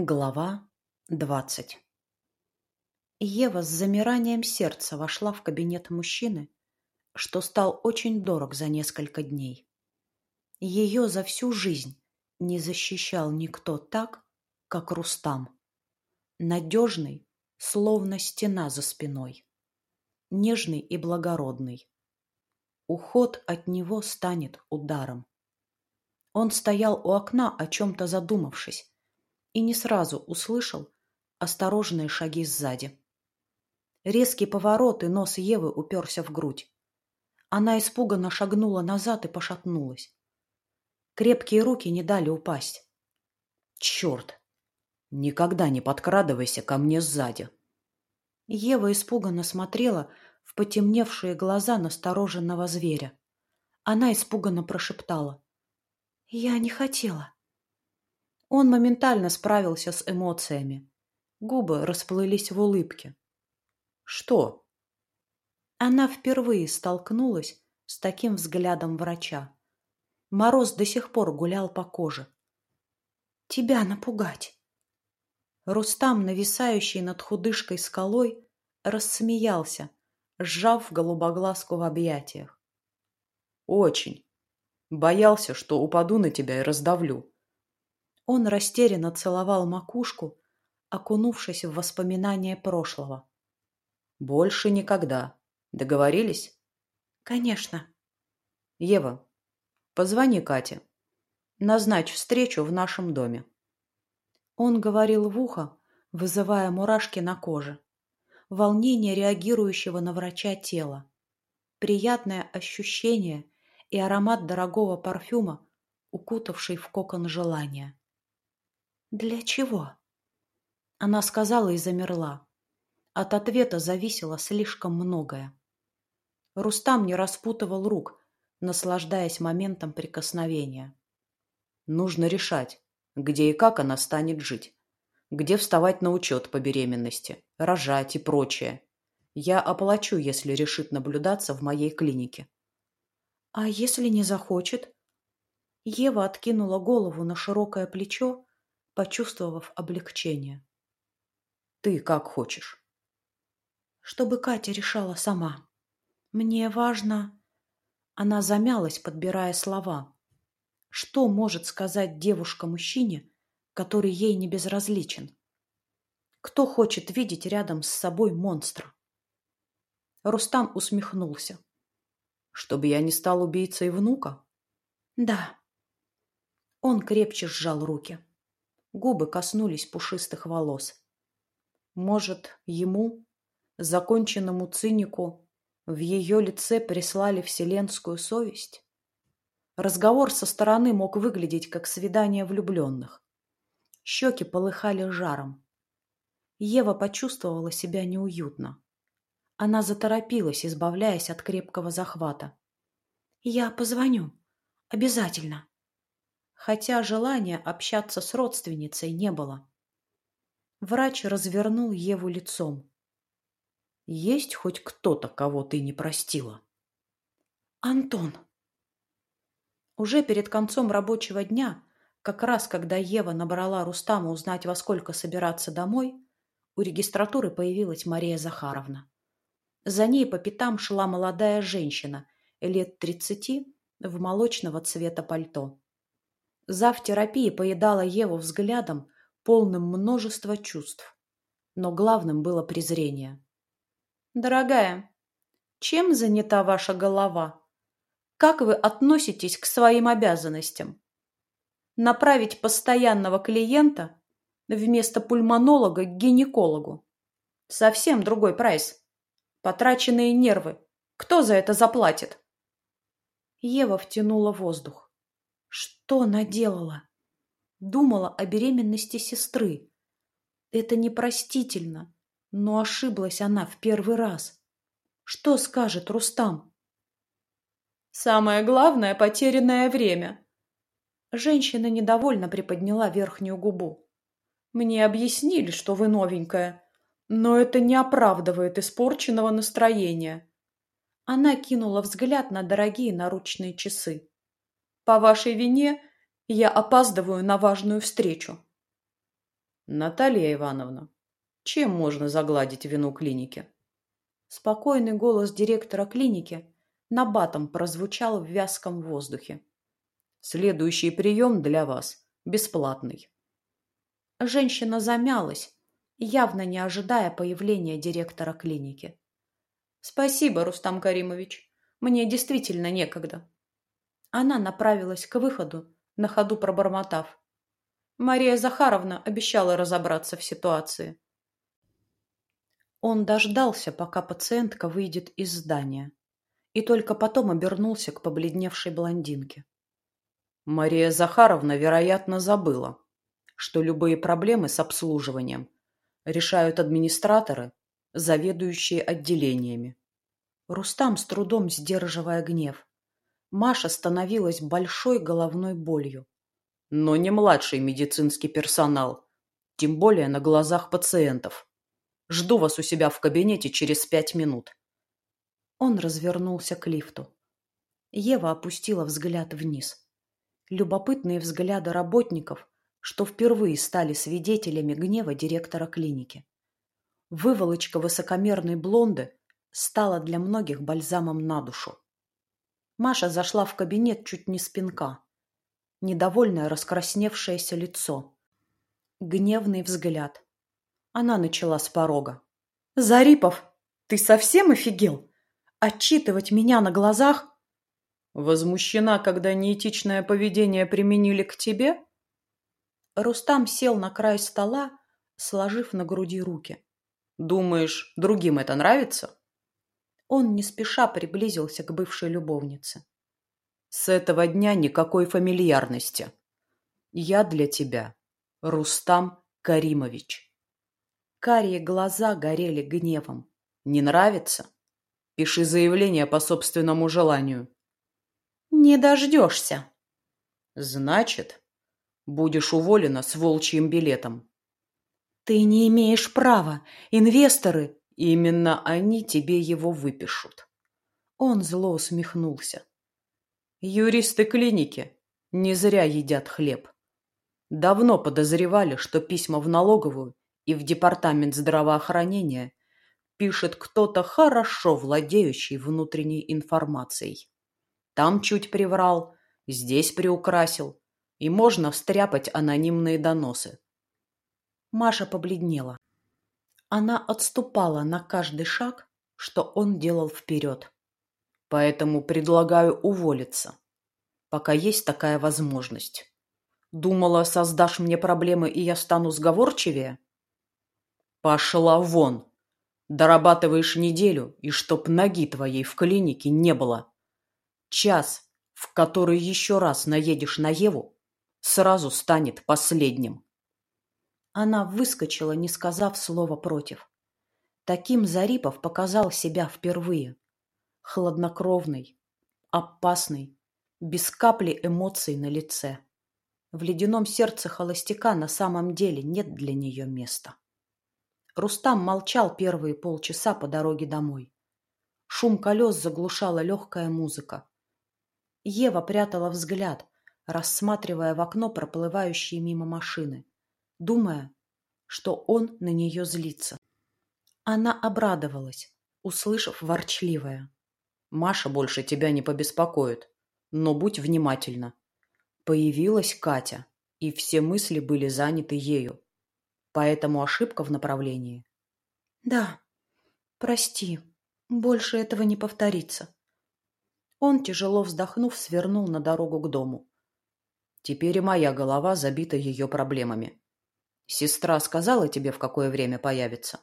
Глава двадцать Ева с замиранием сердца вошла в кабинет мужчины, что стал очень дорог за несколько дней. Ее за всю жизнь не защищал никто так, как Рустам. Надежный, словно стена за спиной. Нежный и благородный. Уход от него станет ударом. Он стоял у окна, о чем-то задумавшись, и не сразу услышал осторожные шаги сзади. Резкий поворот, и нос Евы уперся в грудь. Она испуганно шагнула назад и пошатнулась. Крепкие руки не дали упасть. «Черт! Никогда не подкрадывайся ко мне сзади!» Ева испуганно смотрела в потемневшие глаза настороженного зверя. Она испуганно прошептала. «Я не хотела». Он моментально справился с эмоциями. Губы расплылись в улыбке. «Что?» Она впервые столкнулась с таким взглядом врача. Мороз до сих пор гулял по коже. «Тебя напугать!» Рустам, нависающий над худышкой скалой, рассмеялся, сжав голубоглазку в объятиях. «Очень. Боялся, что упаду на тебя и раздавлю. Он растерянно целовал макушку, окунувшись в воспоминания прошлого. «Больше никогда. Договорились?» «Конечно». «Ева, позвони Кате. Назначь встречу в нашем доме». Он говорил в ухо, вызывая мурашки на коже. Волнение реагирующего на врача тела. Приятное ощущение и аромат дорогого парфюма, укутавший в кокон желания. «Для чего?» Она сказала и замерла. От ответа зависело слишком многое. Рустам не распутывал рук, наслаждаясь моментом прикосновения. Нужно решать, где и как она станет жить. Где вставать на учет по беременности, рожать и прочее. Я оплачу, если решит наблюдаться в моей клинике. А если не захочет? Ева откинула голову на широкое плечо почувствовав облегчение. «Ты как хочешь». «Чтобы Катя решала сама. Мне важно...» Она замялась, подбирая слова. Что может сказать девушка мужчине, который ей не безразличен? Кто хочет видеть рядом с собой монстра? Рустам усмехнулся. Чтобы я не стал убийцей внука? Да. Он крепче сжал руки. Губы коснулись пушистых волос. Может, ему, законченному цинику, в ее лице прислали вселенскую совесть? Разговор со стороны мог выглядеть как свидание влюбленных. Щеки полыхали жаром. Ева почувствовала себя неуютно. Она заторопилась, избавляясь от крепкого захвата. «Я позвоню. Обязательно» хотя желания общаться с родственницей не было. Врач развернул Еву лицом. «Есть хоть кто-то, кого ты не простила?» «Антон!» Уже перед концом рабочего дня, как раз когда Ева набрала Рустама узнать, во сколько собираться домой, у регистратуры появилась Мария Захаровна. За ней по пятам шла молодая женщина, лет тридцати, в молочного цвета пальто. Зав терапии поедала Еву взглядом, полным множества чувств. Но главным было презрение. «Дорогая, чем занята ваша голова? Как вы относитесь к своим обязанностям? Направить постоянного клиента вместо пульмонолога к гинекологу? Совсем другой прайс. Потраченные нервы. Кто за это заплатит?» Ева втянула воздух. Что наделала? Думала о беременности сестры. Это непростительно, но ошиблась она в первый раз. Что скажет Рустам? Самое главное — потерянное время. Женщина недовольно приподняла верхнюю губу. Мне объяснили, что вы новенькая, но это не оправдывает испорченного настроения. Она кинула взгляд на дорогие наручные часы. По вашей вине я опаздываю на важную встречу. Наталья Ивановна, чем можно загладить вину клиники? Спокойный голос директора клиники набатом прозвучал в вязком воздухе. Следующий прием для вас бесплатный. Женщина замялась, явно не ожидая появления директора клиники. «Спасибо, Рустам Каримович. Мне действительно некогда». Она направилась к выходу, на ходу пробормотав. Мария Захаровна обещала разобраться в ситуации. Он дождался, пока пациентка выйдет из здания, и только потом обернулся к побледневшей блондинке. Мария Захаровна, вероятно, забыла, что любые проблемы с обслуживанием решают администраторы, заведующие отделениями. Рустам с трудом сдерживая гнев. Маша становилась большой головной болью. Но не младший медицинский персонал, тем более на глазах пациентов. Жду вас у себя в кабинете через пять минут. Он развернулся к лифту. Ева опустила взгляд вниз. Любопытные взгляды работников, что впервые стали свидетелями гнева директора клиники. Выволочка высокомерной блонды стала для многих бальзамом на душу. Маша зашла в кабинет чуть не спинка. Недовольное раскрасневшееся лицо. Гневный взгляд. Она начала с порога. «Зарипов, ты совсем офигел? Отчитывать меня на глазах?» «Возмущена, когда неэтичное поведение применили к тебе?» Рустам сел на край стола, сложив на груди руки. «Думаешь, другим это нравится?» Он не спеша приблизился к бывшей любовнице. «С этого дня никакой фамильярности. Я для тебя Рустам Каримович». Карие глаза горели гневом. «Не нравится? Пиши заявление по собственному желанию». «Не дождешься». «Значит, будешь уволена с волчьим билетом». «Ты не имеешь права. Инвесторы...» «Именно они тебе его выпишут». Он зло усмехнулся. «Юристы клиники не зря едят хлеб. Давно подозревали, что письма в налоговую и в департамент здравоохранения пишет кто-то хорошо владеющий внутренней информацией. Там чуть приврал, здесь приукрасил, и можно встряпать анонимные доносы. Маша побледнела. Она отступала на каждый шаг, что он делал вперед. Поэтому предлагаю уволиться, пока есть такая возможность. Думала, создашь мне проблемы, и я стану сговорчивее? Пошла вон. Дорабатываешь неделю, и чтоб ноги твоей в клинике не было. Час, в который еще раз наедешь на Еву, сразу станет последним. Она выскочила, не сказав слова против. Таким Зарипов показал себя впервые. Хладнокровный, опасный, без капли эмоций на лице. В ледяном сердце холостяка на самом деле нет для нее места. Рустам молчал первые полчаса по дороге домой. Шум колес заглушала легкая музыка. Ева прятала взгляд, рассматривая в окно проплывающие мимо машины, думая, что он на нее злится. Она обрадовалась, услышав ворчливое. «Маша больше тебя не побеспокоит, но будь внимательна». Появилась Катя, и все мысли были заняты ею. Поэтому ошибка в направлении. Да, прости, больше этого не повторится. Он, тяжело вздохнув, свернул на дорогу к дому. Теперь и моя голова забита ее проблемами. Сестра сказала тебе, в какое время появится?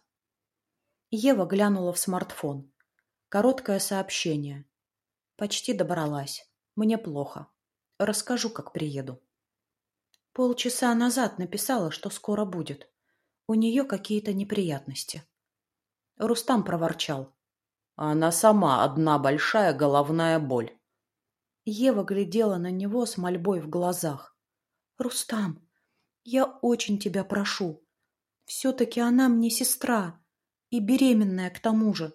Ева глянула в смартфон. Короткое сообщение. Почти добралась. Мне плохо. Расскажу, как приеду. Полчаса назад написала, что скоро будет. У нее какие-то неприятности. Рустам проворчал. Она сама одна большая головная боль. Ева глядела на него с мольбой в глазах. «Рустам, я очень тебя прошу. Все-таки она мне сестра. И беременная к тому же.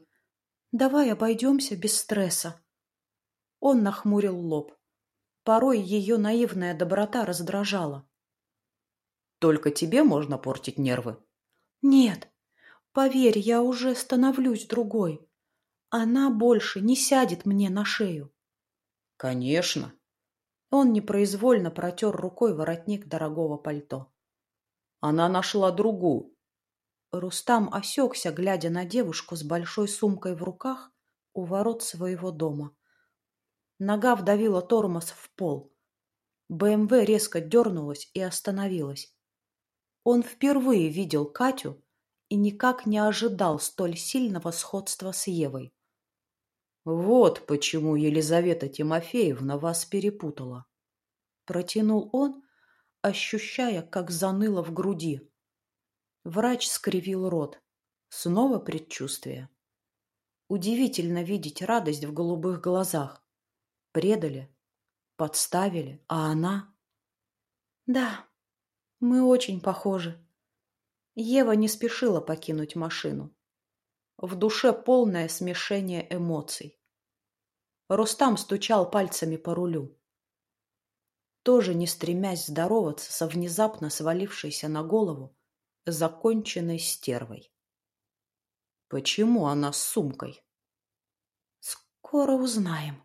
Давай обойдемся без стресса». Он нахмурил лоб. Порой ее наивная доброта раздражала. Только тебе можно портить нервы. Нет, поверь, я уже становлюсь другой. Она больше не сядет мне на шею. Конечно. Он непроизвольно протер рукой воротник дорогого пальто. Она нашла другую. Рустам осекся, глядя на девушку с большой сумкой в руках у ворот своего дома. Нога вдавила тормоз в пол. БМВ резко дернулась и остановилась. Он впервые видел Катю и никак не ожидал столь сильного сходства с Евой. «Вот почему Елизавета Тимофеевна вас перепутала», — протянул он, ощущая, как заныло в груди. Врач скривил рот. Снова предчувствие. Удивительно видеть радость в голубых глазах. Предали, подставили, а она... Да, мы очень похожи. Ева не спешила покинуть машину. В душе полное смешение эмоций. Рустам стучал пальцами по рулю. Тоже не стремясь здороваться со внезапно свалившейся на голову законченной стервой. Почему она с сумкой? Скоро узнаем.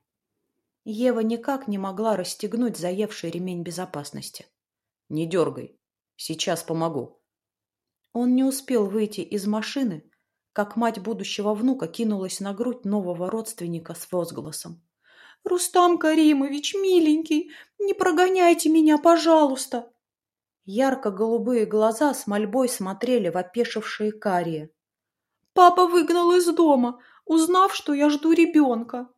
Ева никак не могла расстегнуть заевший ремень безопасности. Не дергай. Сейчас помогу. Он не успел выйти из машины, как мать будущего внука кинулась на грудь нового родственника с возгласом. «Рустам Каримович, миленький, не прогоняйте меня, пожалуйста!» Ярко-голубые глаза с мольбой смотрели в опешившие карие. «Папа выгнал из дома, узнав, что я жду ребенка!»